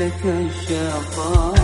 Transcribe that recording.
لك الشيطان